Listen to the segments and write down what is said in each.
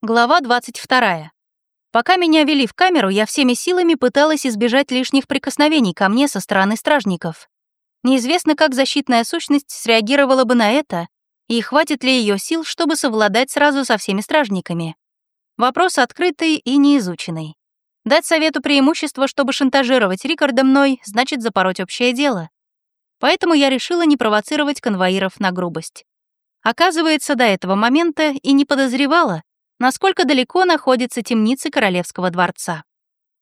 Глава 22. Пока меня вели в камеру, я всеми силами пыталась избежать лишних прикосновений ко мне со стороны стражников. Неизвестно, как защитная сущность среагировала бы на это, и хватит ли ее сил, чтобы совладать сразу со всеми стражниками. Вопрос открытый и неизученный. Дать совету преимущество, чтобы шантажировать Рикарда мной, значит запороть общее дело. Поэтому я решила не провоцировать конвоиров на грубость. Оказывается, до этого момента и не подозревала, насколько далеко находится темница Королевского дворца.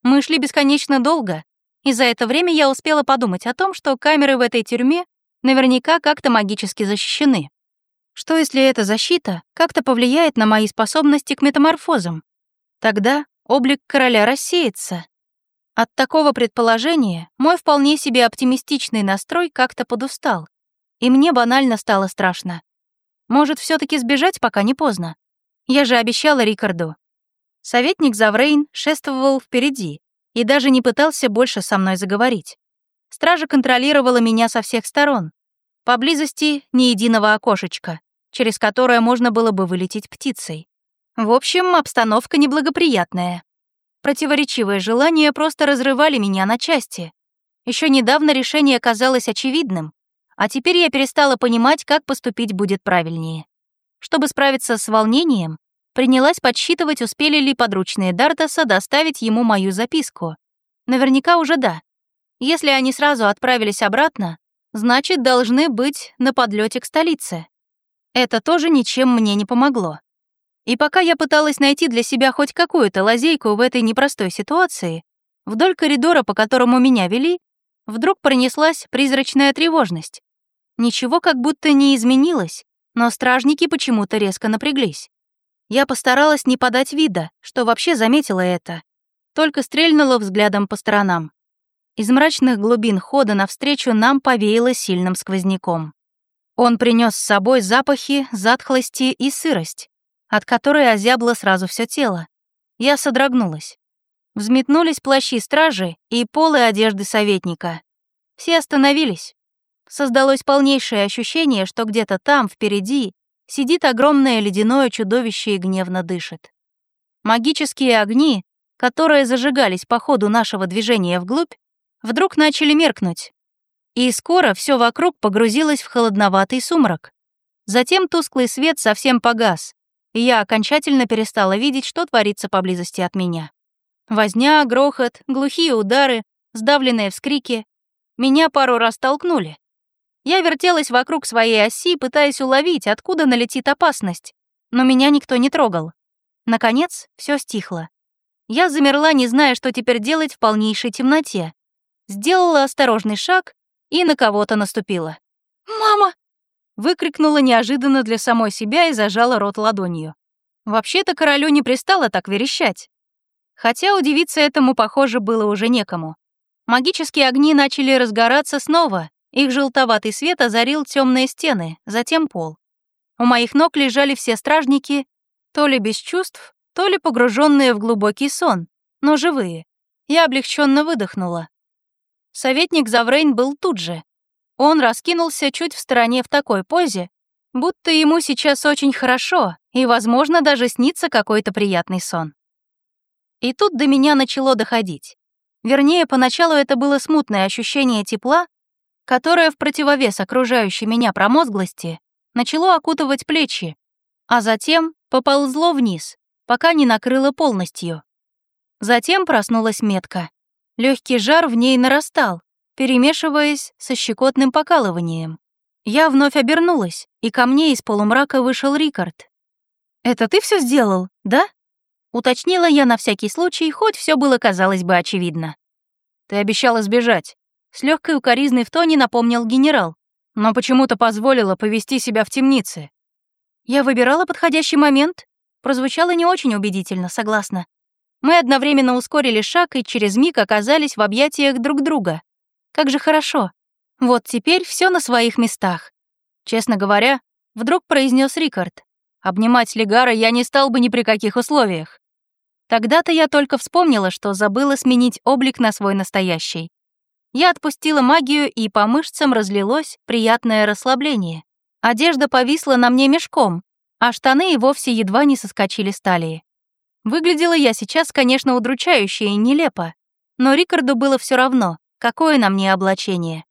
Мы шли бесконечно долго, и за это время я успела подумать о том, что камеры в этой тюрьме наверняка как-то магически защищены. Что если эта защита как-то повлияет на мои способности к метаморфозам? Тогда облик короля рассеется. От такого предположения мой вполне себе оптимистичный настрой как-то подустал, и мне банально стало страшно. Может, все таки сбежать, пока не поздно? Я же обещала Рикарду. Советник Заврейн шествовал впереди и даже не пытался больше со мной заговорить. Стража контролировала меня со всех сторон. Поблизости ни единого окошечка, через которое можно было бы вылететь птицей. В общем, обстановка неблагоприятная. Противоречивые желания просто разрывали меня на части. Еще недавно решение казалось очевидным, а теперь я перестала понимать, как поступить будет правильнее. Чтобы справиться с волнением, принялась подсчитывать, успели ли подручные Дартаса доставить ему мою записку. Наверняка уже да. Если они сразу отправились обратно, значит, должны быть на подлете к столице. Это тоже ничем мне не помогло. И пока я пыталась найти для себя хоть какую-то лазейку в этой непростой ситуации, вдоль коридора, по которому меня вели, вдруг пронеслась призрачная тревожность. Ничего как будто не изменилось, но стражники почему-то резко напряглись. Я постаралась не подать вида, что вообще заметила это, только стрельнула взглядом по сторонам. Из мрачных глубин хода навстречу нам повеяло сильным сквозняком. Он принес с собой запахи, затхлости и сырость, от которой озябло сразу все тело. Я содрогнулась. Взметнулись плащи стражи и полы одежды советника. Все остановились. Создалось полнейшее ощущение, что где-то там, впереди, сидит огромное ледяное чудовище и гневно дышит. Магические огни, которые зажигались по ходу нашего движения вглубь, вдруг начали меркнуть. И скоро все вокруг погрузилось в холодноватый сумрак. Затем тусклый свет совсем погас, и я окончательно перестала видеть, что творится поблизости от меня. Возня, грохот, глухие удары, сдавленные вскрики. Меня пару раз толкнули. Я вертелась вокруг своей оси, пытаясь уловить, откуда налетит опасность, но меня никто не трогал. Наконец, все стихло. Я замерла, не зная, что теперь делать в полнейшей темноте. Сделала осторожный шаг и на кого-то наступила. «Мама!» Выкрикнула неожиданно для самой себя и зажала рот ладонью. Вообще-то королю не пристало так верещать. Хотя удивиться этому, похоже, было уже некому. Магические огни начали разгораться снова, их желтоватый свет озарил темные стены, затем пол. У моих ног лежали все стражники, то ли без чувств, то ли погруженные в глубокий сон, но живые. Я облегченно выдохнула. Советник Заврейн был тут же. Он раскинулся чуть в стороне в такой позе, будто ему сейчас очень хорошо и, возможно, даже снится какой-то приятный сон. И тут до меня начало доходить. Вернее, поначалу это было смутное ощущение тепла, которое в противовес окружающей меня промозглости начало окутывать плечи, а затем поползло вниз, пока не накрыло полностью. Затем проснулась метка. Легкий жар в ней нарастал, перемешиваясь со щекотным покалыванием. Я вновь обернулась, и ко мне из полумрака вышел Рикард. «Это ты все сделал, да?» Уточнила я на всякий случай, хоть все было, казалось бы, очевидно. «Ты обещала сбежать», с легкой укоризной в тоне напомнил генерал, но почему-то позволила повести себя в темнице. Я выбирала подходящий момент. Прозвучало не очень убедительно, согласна. Мы одновременно ускорили шаг и через миг оказались в объятиях друг друга. Как же хорошо. Вот теперь все на своих местах. Честно говоря, вдруг произнес Рикард. Обнимать Легара я не стал бы ни при каких условиях. Тогда-то я только вспомнила, что забыла сменить облик на свой настоящий. Я отпустила магию, и по мышцам разлилось приятное расслабление. Одежда повисла на мне мешком, а штаны и вовсе едва не соскочили с талии. Выглядела я сейчас, конечно, удручающе и нелепо, но Рикарду было все равно, какое на мне облачение.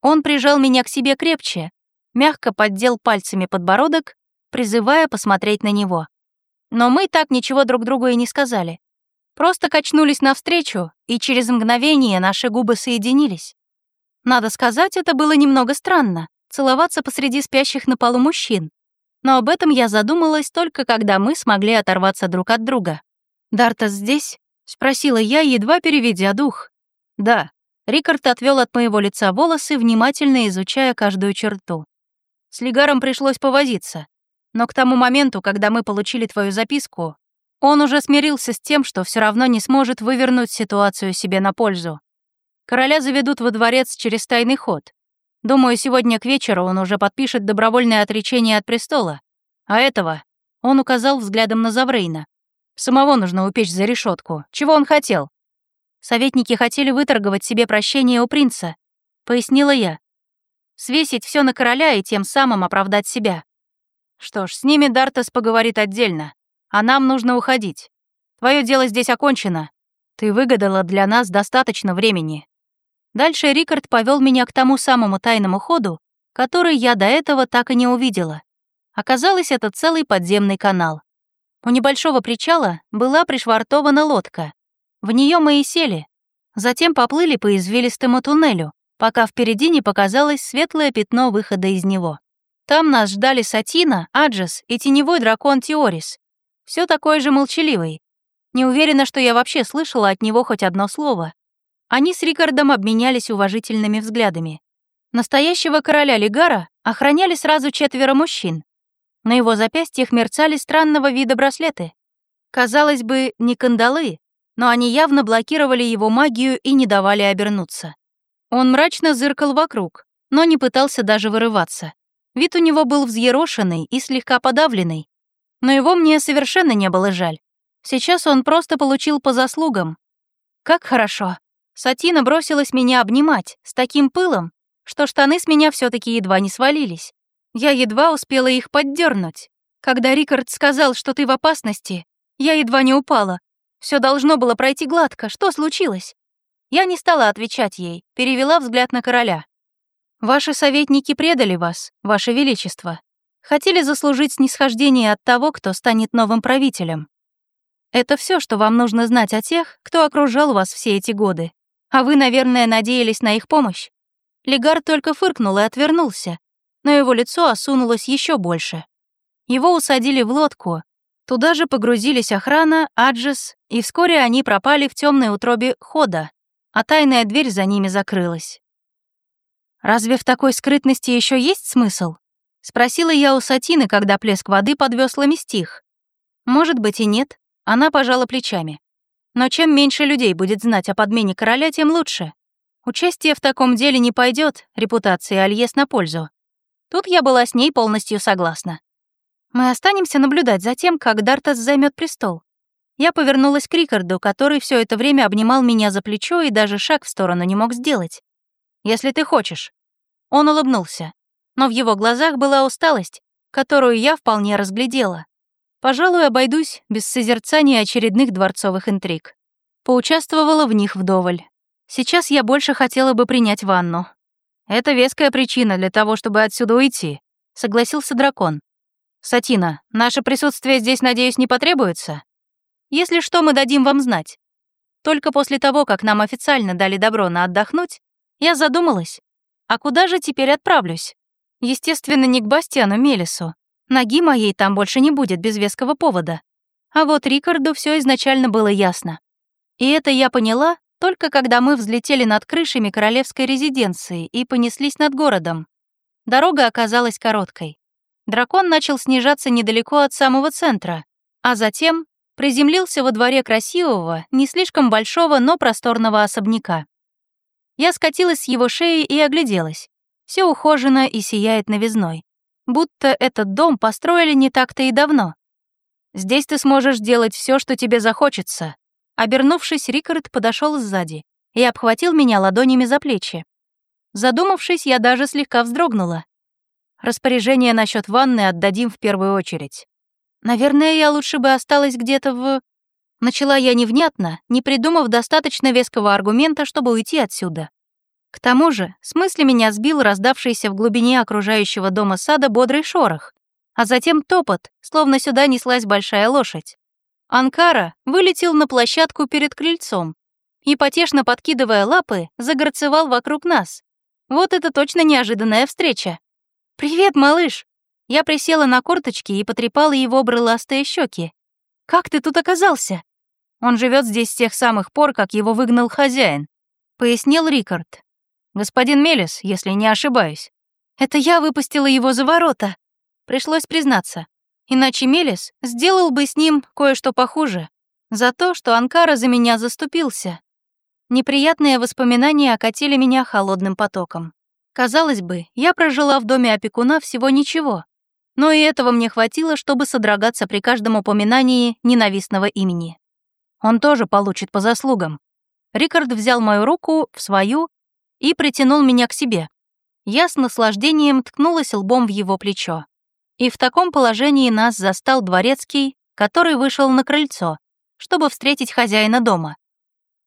Он прижал меня к себе крепче, мягко поддел пальцами подбородок, призывая посмотреть на него. Но мы так ничего друг другу и не сказали. Просто качнулись навстречу, и через мгновение наши губы соединились. Надо сказать, это было немного странно — целоваться посреди спящих на полу мужчин. Но об этом я задумалась только когда мы смогли оторваться друг от друга. «Дартас здесь?» — спросила я, едва переведя дух. «Да». Рикард отвел от моего лица волосы, внимательно изучая каждую черту. С Лигаром пришлось повозиться. Но к тому моменту, когда мы получили твою записку, он уже смирился с тем, что все равно не сможет вывернуть ситуацию себе на пользу. Короля заведут во дворец через тайный ход. Думаю, сегодня к вечеру он уже подпишет добровольное отречение от престола. А этого он указал взглядом на Заврейна. Самого нужно упечь за решетку. Чего он хотел? Советники хотели выторговать себе прощение у принца, пояснила я. Свесить все на короля и тем самым оправдать себя. Что ж, с ними Дартас поговорит отдельно, а нам нужно уходить. Твое дело здесь окончено. Ты выгадала для нас достаточно времени. Дальше Рикард повел меня к тому самому тайному ходу, который я до этого так и не увидела. Оказалось, это целый подземный канал. У небольшого причала была пришвартована лодка. В нее мы и сели. Затем поплыли по извилистому туннелю, пока впереди не показалось светлое пятно выхода из него. Там нас ждали Сатина, Аджас и теневой дракон Теорис. Все такой же молчаливый. Не уверена, что я вообще слышала от него хоть одно слово. Они с Рикардом обменялись уважительными взглядами. Настоящего короля Лигара охраняли сразу четверо мужчин. На его запястьях мерцали странного вида браслеты. Казалось бы, не кандалы, но они явно блокировали его магию и не давали обернуться. Он мрачно зыркал вокруг, но не пытался даже вырываться. Вид у него был взъерошенный и слегка подавленный. Но его мне совершенно не было жаль. Сейчас он просто получил по заслугам. Как хорошо. Сатина бросилась меня обнимать с таким пылом, что штаны с меня все таки едва не свалились. Я едва успела их поддернуть. Когда Рикард сказал, что ты в опасности, я едва не упала. Все должно было пройти гладко. Что случилось? Я не стала отвечать ей, перевела взгляд на короля. Ваши советники предали вас, ваше величество. Хотели заслужить снисхождение от того, кто станет новым правителем. Это все, что вам нужно знать о тех, кто окружал вас все эти годы. А вы, наверное, надеялись на их помощь?» Легар только фыркнул и отвернулся, но его лицо осунулось еще больше. Его усадили в лодку. Туда же погрузились охрана, Аджес, и вскоре они пропали в темной утробе хода, а тайная дверь за ними закрылась. «Разве в такой скрытности еще есть смысл?» — спросила я у Сатины, когда плеск воды под веслами стих. «Может быть и нет», — она пожала плечами. Но чем меньше людей будет знать о подмене короля, тем лучше. Участие в таком деле не пойдет, репутации Альес на пользу. Тут я была с ней полностью согласна. Мы останемся наблюдать за тем, как Дартас займет престол. Я повернулась к Рикарду, который все это время обнимал меня за плечо и даже шаг в сторону не мог сделать. «Если ты хочешь». Он улыбнулся, но в его глазах была усталость, которую я вполне разглядела. Пожалуй, обойдусь без созерцания очередных дворцовых интриг. Поучаствовала в них вдоволь. Сейчас я больше хотела бы принять ванну. Это веская причина для того, чтобы отсюда уйти, согласился дракон. Сатина, наше присутствие здесь, надеюсь, не потребуется? Если что, мы дадим вам знать. Только после того, как нам официально дали добро на отдохнуть, я задумалась, а куда же теперь отправлюсь? Естественно, не к Бастиану Мелису. Ноги моей там больше не будет без веского повода. А вот Рикарду все изначально было ясно. И это я поняла только когда мы взлетели над крышами королевской резиденции и понеслись над городом. Дорога оказалась короткой. Дракон начал снижаться недалеко от самого центра, а затем приземлился во дворе красивого, не слишком большого, но просторного особняка. Я скатилась с его шеи и огляделась. Все ухожено и сияет новизной будто этот дом построили не так-то и давно. Здесь ты сможешь делать все, что тебе захочется. Обернувшись, Рикард подошел сзади и обхватил меня ладонями за плечи. Задумавшись, я даже слегка вздрогнула. Распоряжение насчет ванны отдадим в первую очередь. Наверное, я лучше бы осталась где-то в... Начала я невнятно, не придумав достаточно веского аргумента, чтобы уйти отсюда. К тому же, с мысли меня сбил раздавшийся в глубине окружающего дома сада бодрый шорох, а затем топот, словно сюда неслась большая лошадь. Анкара вылетел на площадку перед крыльцом и, потешно подкидывая лапы, загорцевал вокруг нас. Вот это точно неожиданная встреча. «Привет, малыш!» Я присела на корточки и потрепала его брыластые щеки. «Как ты тут оказался?» «Он живет здесь с тех самых пор, как его выгнал хозяин», — пояснил Рикард. «Господин Мелис, если не ошибаюсь». «Это я выпустила его за ворота», — пришлось признаться. Иначе Мелис сделал бы с ним кое-что похуже. За то, что Анкара за меня заступился. Неприятные воспоминания окатили меня холодным потоком. Казалось бы, я прожила в доме опекуна всего ничего. Но и этого мне хватило, чтобы содрогаться при каждом упоминании ненавистного имени. Он тоже получит по заслугам. Рикард взял мою руку в свою и притянул меня к себе. Я с наслаждением ткнулась лбом в его плечо. И в таком положении нас застал дворецкий, который вышел на крыльцо, чтобы встретить хозяина дома.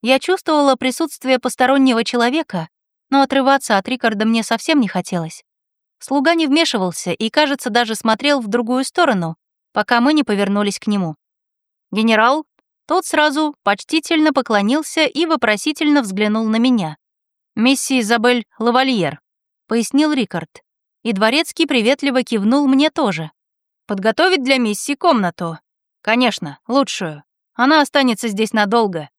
Я чувствовала присутствие постороннего человека, но отрываться от Рикарда мне совсем не хотелось. Слуга не вмешивался и, кажется, даже смотрел в другую сторону, пока мы не повернулись к нему. Генерал, тот сразу почтительно поклонился и вопросительно взглянул на меня. «Мисси Изабель Лавальер», — пояснил Рикард и дворецкий приветливо кивнул мне тоже. «Подготовить для миссии комнату?» «Конечно, лучшую. Она останется здесь надолго».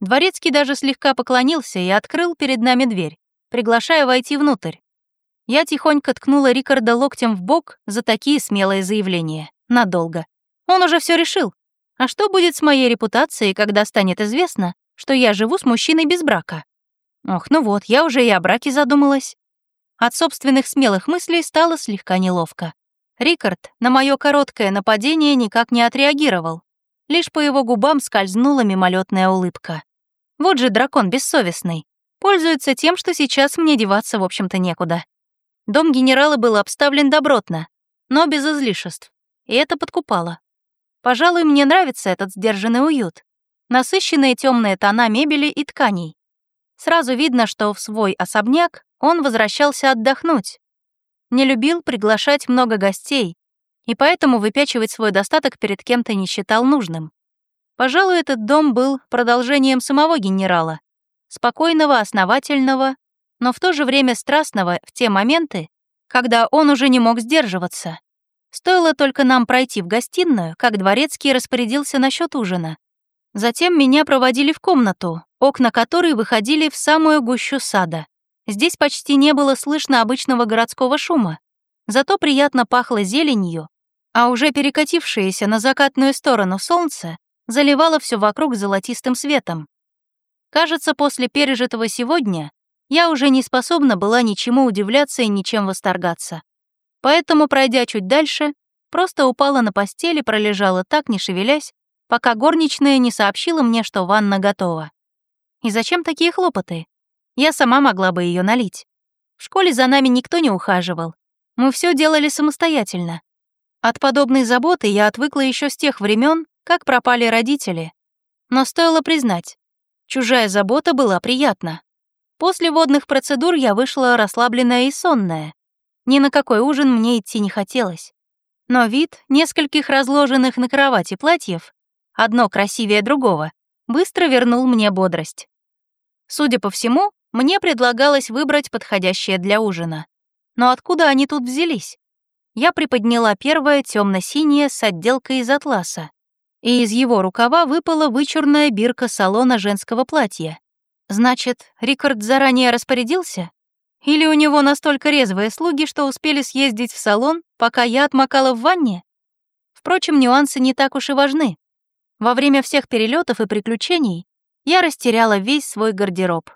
Дворецкий даже слегка поклонился и открыл перед нами дверь, приглашая войти внутрь. Я тихонько ткнула Рикарда локтем в бок за такие смелые заявления. Надолго. Он уже все решил. А что будет с моей репутацией, когда станет известно, что я живу с мужчиной без брака? Ох, ну вот, я уже и о браке задумалась. От собственных смелых мыслей стало слегка неловко. Рикард на мое короткое нападение никак не отреагировал. Лишь по его губам скользнула мимолетная улыбка. Вот же дракон бессовестный. Пользуется тем, что сейчас мне деваться, в общем-то, некуда. Дом генерала был обставлен добротно, но без излишеств, и это подкупало. Пожалуй, мне нравится этот сдержанный уют. Насыщенные темные тона мебели и тканей. Сразу видно, что в свой особняк он возвращался отдохнуть. Не любил приглашать много гостей, и поэтому выпячивать свой достаток перед кем-то не считал нужным. Пожалуй, этот дом был продолжением самого генерала, спокойного, основательного, но в то же время страстного в те моменты, когда он уже не мог сдерживаться. Стоило только нам пройти в гостиную, как дворецкий распорядился насчет ужина. Затем меня проводили в комнату, окна которой выходили в самую гущу сада. Здесь почти не было слышно обычного городского шума, зато приятно пахло зеленью, а уже перекатившееся на закатную сторону солнце заливало все вокруг золотистым светом. Кажется, после пережитого сегодня я уже не способна была ничему удивляться и ничем восторгаться. Поэтому, пройдя чуть дальше, просто упала на постель и пролежала так, не шевелясь, пока горничная не сообщила мне, что ванна готова. И зачем такие хлопоты? Я сама могла бы ее налить. В школе за нами никто не ухаживал. Мы все делали самостоятельно. От подобной заботы я отвыкла еще с тех времен, как пропали родители. Но стоило признать, чужая забота была приятна. После водных процедур я вышла расслабленная и сонная. Ни на какой ужин мне идти не хотелось. Но вид нескольких разложенных на кровати платьев, одно красивее другого, быстро вернул мне бодрость. Судя по всему, мне предлагалось выбрать подходящее для ужина. Но откуда они тут взялись? Я приподняла первое темно-синее с отделкой из атласа, и из его рукава выпала вычурная бирка салона женского платья. Значит, Рикард заранее распорядился? Или у него настолько резвые слуги, что успели съездить в салон, пока я отмокала в ванне? Впрочем, нюансы не так уж и важны. Во время всех перелетов и приключений я растеряла весь свой гардероб.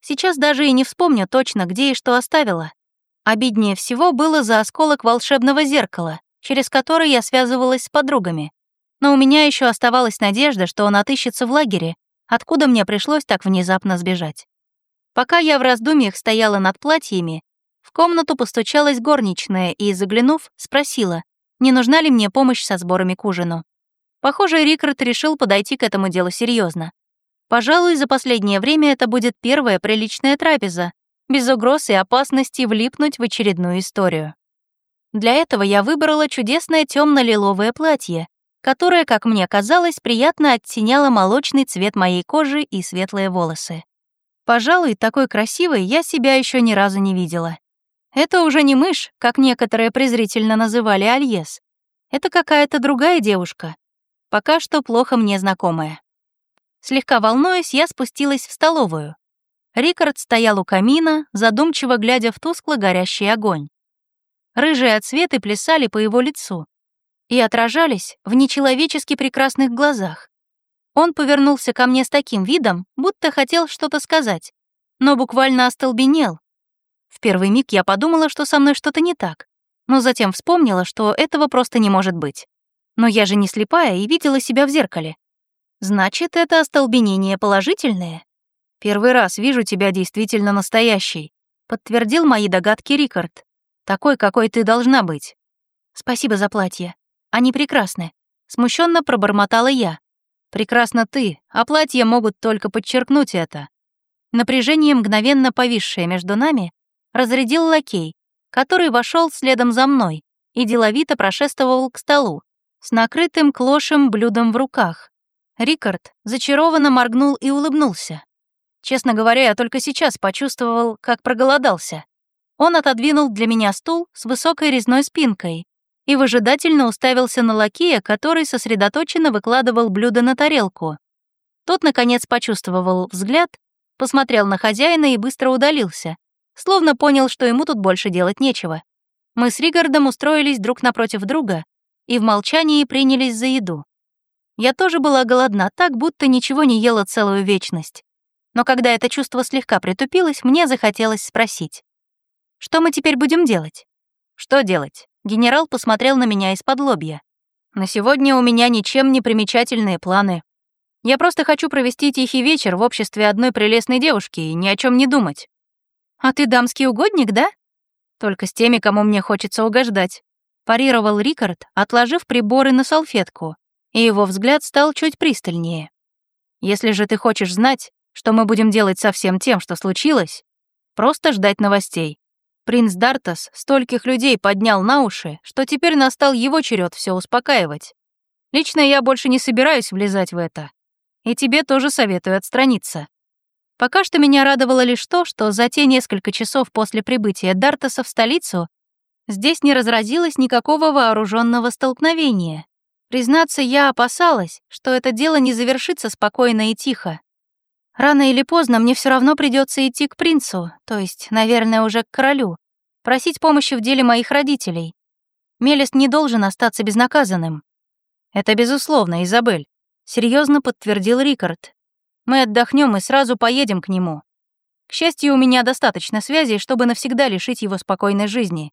Сейчас даже и не вспомню точно, где и что оставила. Обиднее всего было за осколок волшебного зеркала, через который я связывалась с подругами. Но у меня еще оставалась надежда, что он отыщется в лагере, откуда мне пришлось так внезапно сбежать. Пока я в раздумьях стояла над платьями, в комнату постучалась горничная и, заглянув, спросила, не нужна ли мне помощь со сборами к ужину. Похоже, Рикард решил подойти к этому делу серьезно. Пожалуй, за последнее время это будет первая приличная трапеза, без угроз и опасности влипнуть в очередную историю. Для этого я выбрала чудесное темно-лиловое платье, которое, как мне казалось, приятно оттеняло молочный цвет моей кожи и светлые волосы. Пожалуй, такой красивой я себя еще ни разу не видела. Это уже не мышь, как некоторые презрительно называли Альес. Это какая-то другая девушка, пока что плохо мне знакомая. Слегка волнуясь, я спустилась в столовую. Рикард стоял у камина, задумчиво глядя в тускло горящий огонь. Рыжие отсветы плясали по его лицу и отражались в нечеловечески прекрасных глазах. Он повернулся ко мне с таким видом, будто хотел что-то сказать, но буквально остолбенел. В первый миг я подумала, что со мной что-то не так, но затем вспомнила, что этого просто не может быть. Но я же не слепая и видела себя в зеркале. Значит, это остолбенение положительное? Первый раз вижу тебя действительно настоящей, подтвердил мои догадки Рикард. Такой, какой ты должна быть. Спасибо за платье. Они прекрасны. Смущенно пробормотала я. Прекрасно ты, а платья могут только подчеркнуть это. Напряжение, мгновенно повисшее между нами, разрядил лакей, который вошел следом за мной и деловито прошествовал к столу с накрытым клошем блюдом в руках. Рикард зачарованно моргнул и улыбнулся. Честно говоря, я только сейчас почувствовал, как проголодался. Он отодвинул для меня стул с высокой резной спинкой и выжидательно уставился на лакея, который сосредоточенно выкладывал блюдо на тарелку. Тот, наконец, почувствовал взгляд, посмотрел на хозяина и быстро удалился, словно понял, что ему тут больше делать нечего. Мы с Ригардом устроились друг напротив друга и в молчании принялись за еду. Я тоже была голодна, так будто ничего не ела целую вечность. Но когда это чувство слегка притупилось, мне захотелось спросить. «Что мы теперь будем делать?» «Что делать?» Генерал посмотрел на меня из-под лобья. «На сегодня у меня ничем не примечательные планы. Я просто хочу провести тихий вечер в обществе одной прелестной девушки и ни о чем не думать». «А ты дамский угодник, да?» «Только с теми, кому мне хочется угождать», — парировал Рикард, отложив приборы на салфетку, и его взгляд стал чуть пристальнее. «Если же ты хочешь знать, что мы будем делать со всем тем, что случилось, просто ждать новостей. Принц Дартас стольких людей поднял на уши, что теперь настал его черед все успокаивать. Лично я больше не собираюсь влезать в это. И тебе тоже советую отстраниться. Пока что меня радовало лишь то, что за те несколько часов после прибытия Дартаса в столицу здесь не разразилось никакого вооруженного столкновения. Признаться, я опасалась, что это дело не завершится спокойно и тихо. Рано или поздно мне все равно придется идти к принцу, то есть, наверное, уже к королю, просить помощи в деле моих родителей. Мелест не должен остаться безнаказанным. Это безусловно, Изабель, серьезно подтвердил Рикард. Мы отдохнем и сразу поедем к нему. К счастью, у меня достаточно связей, чтобы навсегда лишить его спокойной жизни.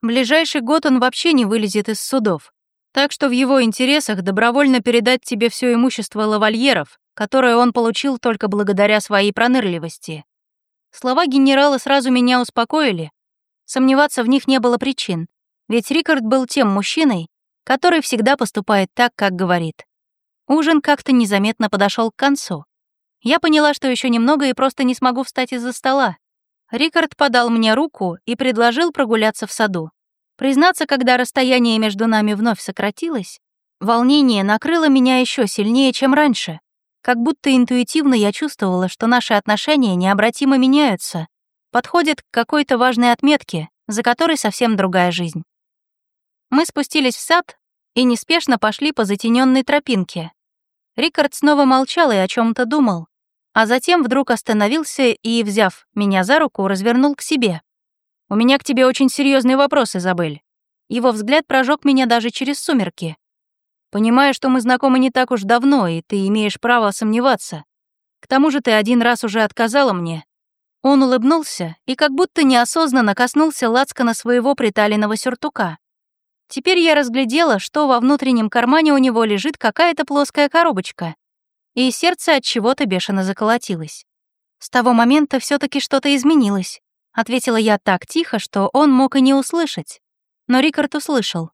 Ближайший год он вообще не вылезет из судов. Так что в его интересах добровольно передать тебе все имущество лавальеров, которое он получил только благодаря своей пронырливости. Слова генерала сразу меня успокоили. Сомневаться в них не было причин, ведь Рикард был тем мужчиной, который всегда поступает так, как говорит. Ужин как-то незаметно подошел к концу. Я поняла, что еще немного и просто не смогу встать из-за стола. Рикард подал мне руку и предложил прогуляться в саду. Признаться, когда расстояние между нами вновь сократилось, волнение накрыло меня еще сильнее, чем раньше. Как будто интуитивно я чувствовала, что наши отношения необратимо меняются, подходят к какой-то важной отметке, за которой совсем другая жизнь. Мы спустились в сад и неспешно пошли по затененной тропинке. Рикард снова молчал и о чем то думал, а затем вдруг остановился и, взяв меня за руку, развернул к себе. «У меня к тебе очень серьезный вопрос, Изабель». Его взгляд прожег меня даже через сумерки. Понимаю, что мы знакомы не так уж давно, и ты имеешь право сомневаться. К тому же ты один раз уже отказала мне». Он улыбнулся и как будто неосознанно коснулся лацкана своего приталенного сюртука. Теперь я разглядела, что во внутреннем кармане у него лежит какая-то плоская коробочка, и сердце от чего-то бешено заколотилось. С того момента все таки что-то изменилось, ответила я так тихо, что он мог и не услышать. Но Рикард услышал.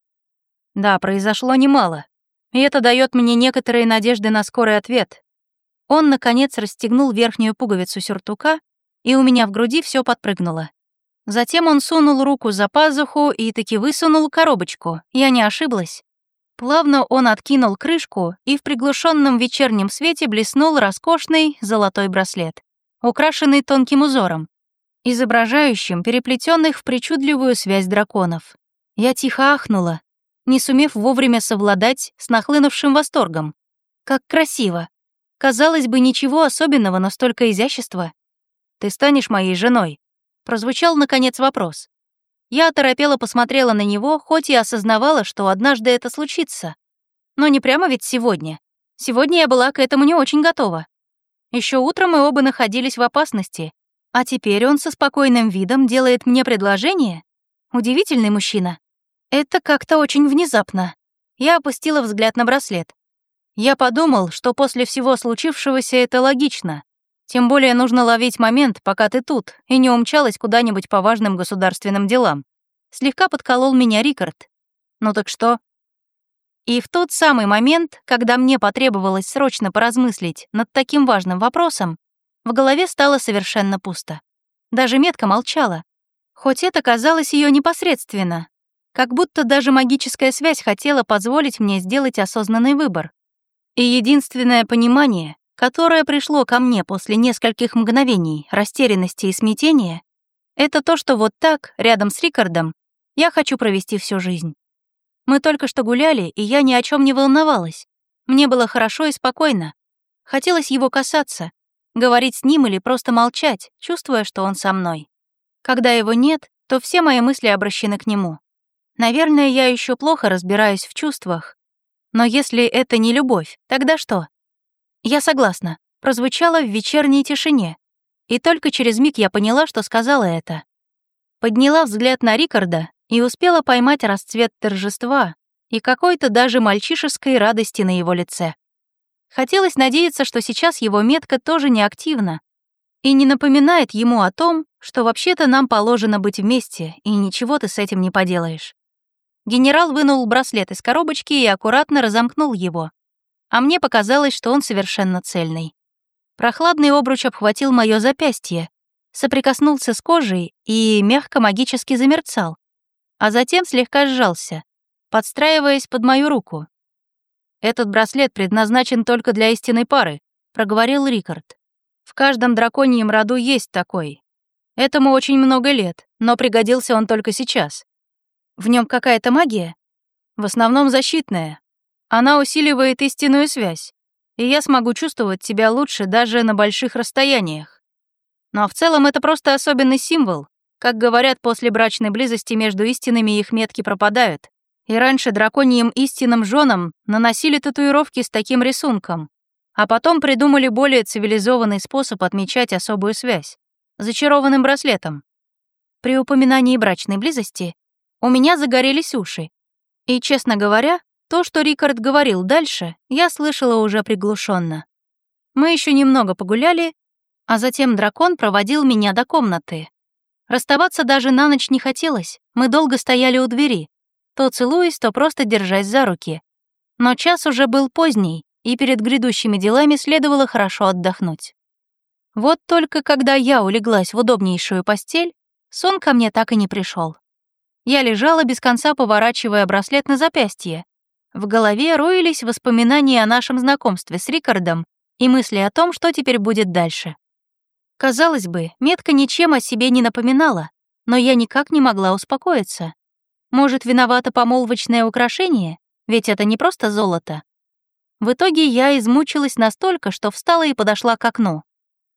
Да, произошло немало. И это дает мне некоторые надежды на скорый ответ. Он, наконец, расстегнул верхнюю пуговицу сюртука, и у меня в груди все подпрыгнуло. Затем он сунул руку за пазуху и таки высунул коробочку. Я не ошиблась. Плавно он откинул крышку, и в приглушенном вечернем свете блеснул роскошный золотой браслет, украшенный тонким узором, изображающим переплетенных в причудливую связь драконов. Я тихо ахнула, не сумев вовремя совладать с нахлынувшим восторгом. Как красиво! Казалось бы, ничего особенного, но столько изящества. «Ты станешь моей женой?» Прозвучал, наконец, вопрос. Я оторопела посмотрела на него, хоть и осознавала, что однажды это случится. Но не прямо ведь сегодня. Сегодня я была к этому не очень готова. Еще утром мы оба находились в опасности, а теперь он со спокойным видом делает мне предложение? Удивительный мужчина. Это как-то очень внезапно. Я опустила взгляд на браслет. Я подумал, что после всего случившегося это логично. Тем более нужно ловить момент, пока ты тут, и не умчалась куда-нибудь по важным государственным делам. Слегка подколол меня Рикард. Ну так что? И в тот самый момент, когда мне потребовалось срочно поразмыслить над таким важным вопросом, в голове стало совершенно пусто. Даже метка молчала. Хоть это казалось ее непосредственно. Как будто даже магическая связь хотела позволить мне сделать осознанный выбор. И единственное понимание, которое пришло ко мне после нескольких мгновений растерянности и смятения, это то, что вот так, рядом с Рикардом, я хочу провести всю жизнь. Мы только что гуляли, и я ни о чем не волновалась. Мне было хорошо и спокойно. Хотелось его касаться, говорить с ним или просто молчать, чувствуя, что он со мной. Когда его нет, то все мои мысли обращены к нему. Наверное, я еще плохо разбираюсь в чувствах. Но если это не любовь, тогда что? «Я согласна», прозвучало в вечерней тишине, и только через миг я поняла, что сказала это. Подняла взгляд на Рикарда и успела поймать расцвет торжества и какой-то даже мальчишеской радости на его лице. Хотелось надеяться, что сейчас его метка тоже не активна и не напоминает ему о том, что вообще-то нам положено быть вместе, и ничего ты с этим не поделаешь. Генерал вынул браслет из коробочки и аккуратно разомкнул его, а мне показалось, что он совершенно цельный. Прохладный обруч обхватил мое запястье, соприкоснулся с кожей и мягко магически замерцал, а затем слегка сжался, подстраиваясь под мою руку. «Этот браслет предназначен только для истинной пары», — проговорил Рикард. «В каждом драконьем роду есть такой. Этому очень много лет, но пригодился он только сейчас. В нем какая-то магия? В основном защитная, она усиливает истинную связь, и я смогу чувствовать тебя лучше даже на больших расстояниях. Но в целом это просто особенный символ. Как говорят, после брачной близости между истинами их метки пропадают. И раньше драконьим истинным женам наносили татуировки с таким рисунком, а потом придумали более цивилизованный способ отмечать особую связь — зачарованным браслетом. При упоминании брачной близости у меня загорелись уши. И, честно говоря, то, что Рикард говорил дальше, я слышала уже приглушенно. Мы еще немного погуляли, а затем дракон проводил меня до комнаты. Расставаться даже на ночь не хотелось, мы долго стояли у двери, то целуясь, то просто держась за руки. Но час уже был поздний, и перед грядущими делами следовало хорошо отдохнуть. Вот только когда я улеглась в удобнейшую постель, сон ко мне так и не пришел. Я лежала без конца, поворачивая браслет на запястье, в голове роились воспоминания о нашем знакомстве с Рикардом и мысли о том, что теперь будет дальше. Казалось бы, метка ничем о себе не напоминала, но я никак не могла успокоиться. Может, виновато помолвочное украшение? Ведь это не просто золото. В итоге я измучилась настолько, что встала и подошла к окну.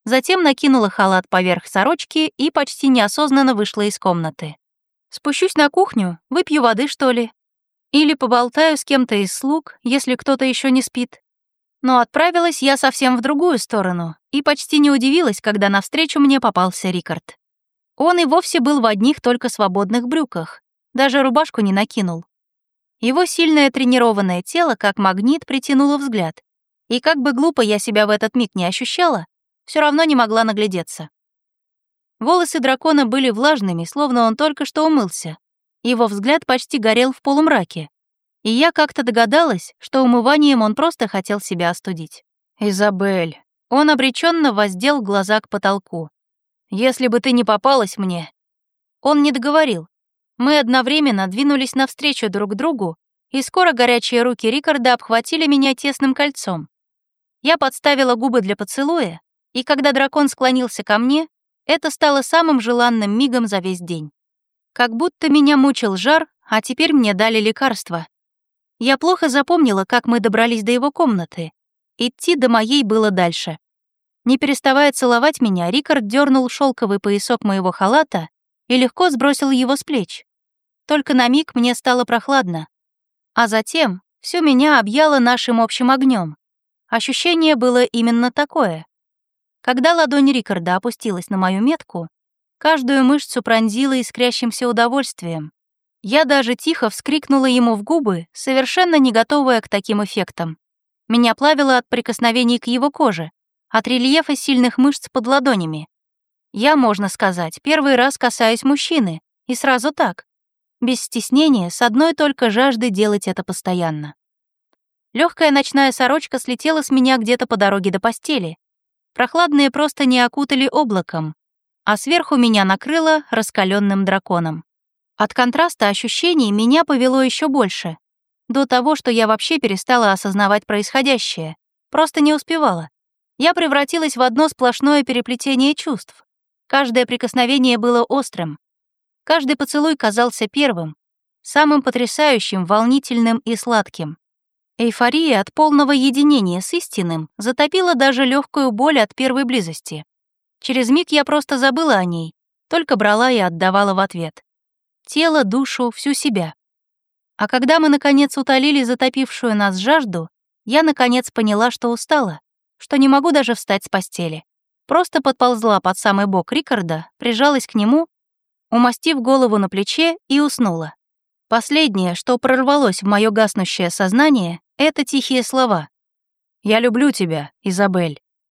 Затем накинула халат поверх сорочки и почти неосознанно вышла из комнаты. Спущусь на кухню, выпью воды, что ли, или поболтаю с кем-то из слуг, если кто-то еще не спит. Но отправилась я совсем в другую сторону и почти не удивилась, когда навстречу мне попался Рикард. Он и вовсе был в одних только свободных брюках, даже рубашку не накинул. Его сильное тренированное тело как магнит притянуло взгляд, и как бы глупо я себя в этот миг не ощущала, все равно не могла наглядеться. Волосы дракона были влажными, словно он только что умылся, его взгляд почти горел в полумраке. И я как-то догадалась, что умыванием он просто хотел себя остудить. «Изабель». Он обреченно воздел глаза к потолку. «Если бы ты не попалась мне...» Он не договорил. Мы одновременно двинулись навстречу друг другу, и скоро горячие руки Рикарда обхватили меня тесным кольцом. Я подставила губы для поцелуя, и когда дракон склонился ко мне, это стало самым желанным мигом за весь день. Как будто меня мучил жар, а теперь мне дали лекарство. Я плохо запомнила, как мы добрались до его комнаты. Идти до моей было дальше. Не переставая целовать меня, Рикард дернул шелковый поясок моего халата и легко сбросил его с плеч. Только на миг мне стало прохладно. А затем все меня объяло нашим общим огнем. Ощущение было именно такое. Когда ладонь Рикарда опустилась на мою метку, каждую мышцу пронзила искрящимся удовольствием. Я даже тихо вскрикнула ему в губы, совершенно не готовая к таким эффектам. Меня плавило от прикосновений к его коже, от рельефа сильных мышц под ладонями. Я, можно сказать, первый раз касаюсь мужчины, и сразу так, без стеснения, с одной только жаждой делать это постоянно. Легкая ночная сорочка слетела с меня где-то по дороге до постели. Прохладные просто не окутали облаком, а сверху меня накрыло раскаленным драконом. От контраста ощущений меня повело еще больше. До того, что я вообще перестала осознавать происходящее. Просто не успевала. Я превратилась в одно сплошное переплетение чувств. Каждое прикосновение было острым. Каждый поцелуй казался первым, самым потрясающим, волнительным и сладким. Эйфория от полного единения с истинным затопила даже легкую боль от первой близости. Через миг я просто забыла о ней, только брала и отдавала в ответ. Тело, душу, всю себя. А когда мы, наконец, утолили затопившую нас жажду, я, наконец, поняла, что устала, что не могу даже встать с постели. Просто подползла под самый бок Рикарда, прижалась к нему, умастив голову на плече и уснула. Последнее, что прорвалось в мое гаснущее сознание, это тихие слова. «Я люблю тебя, Изабель».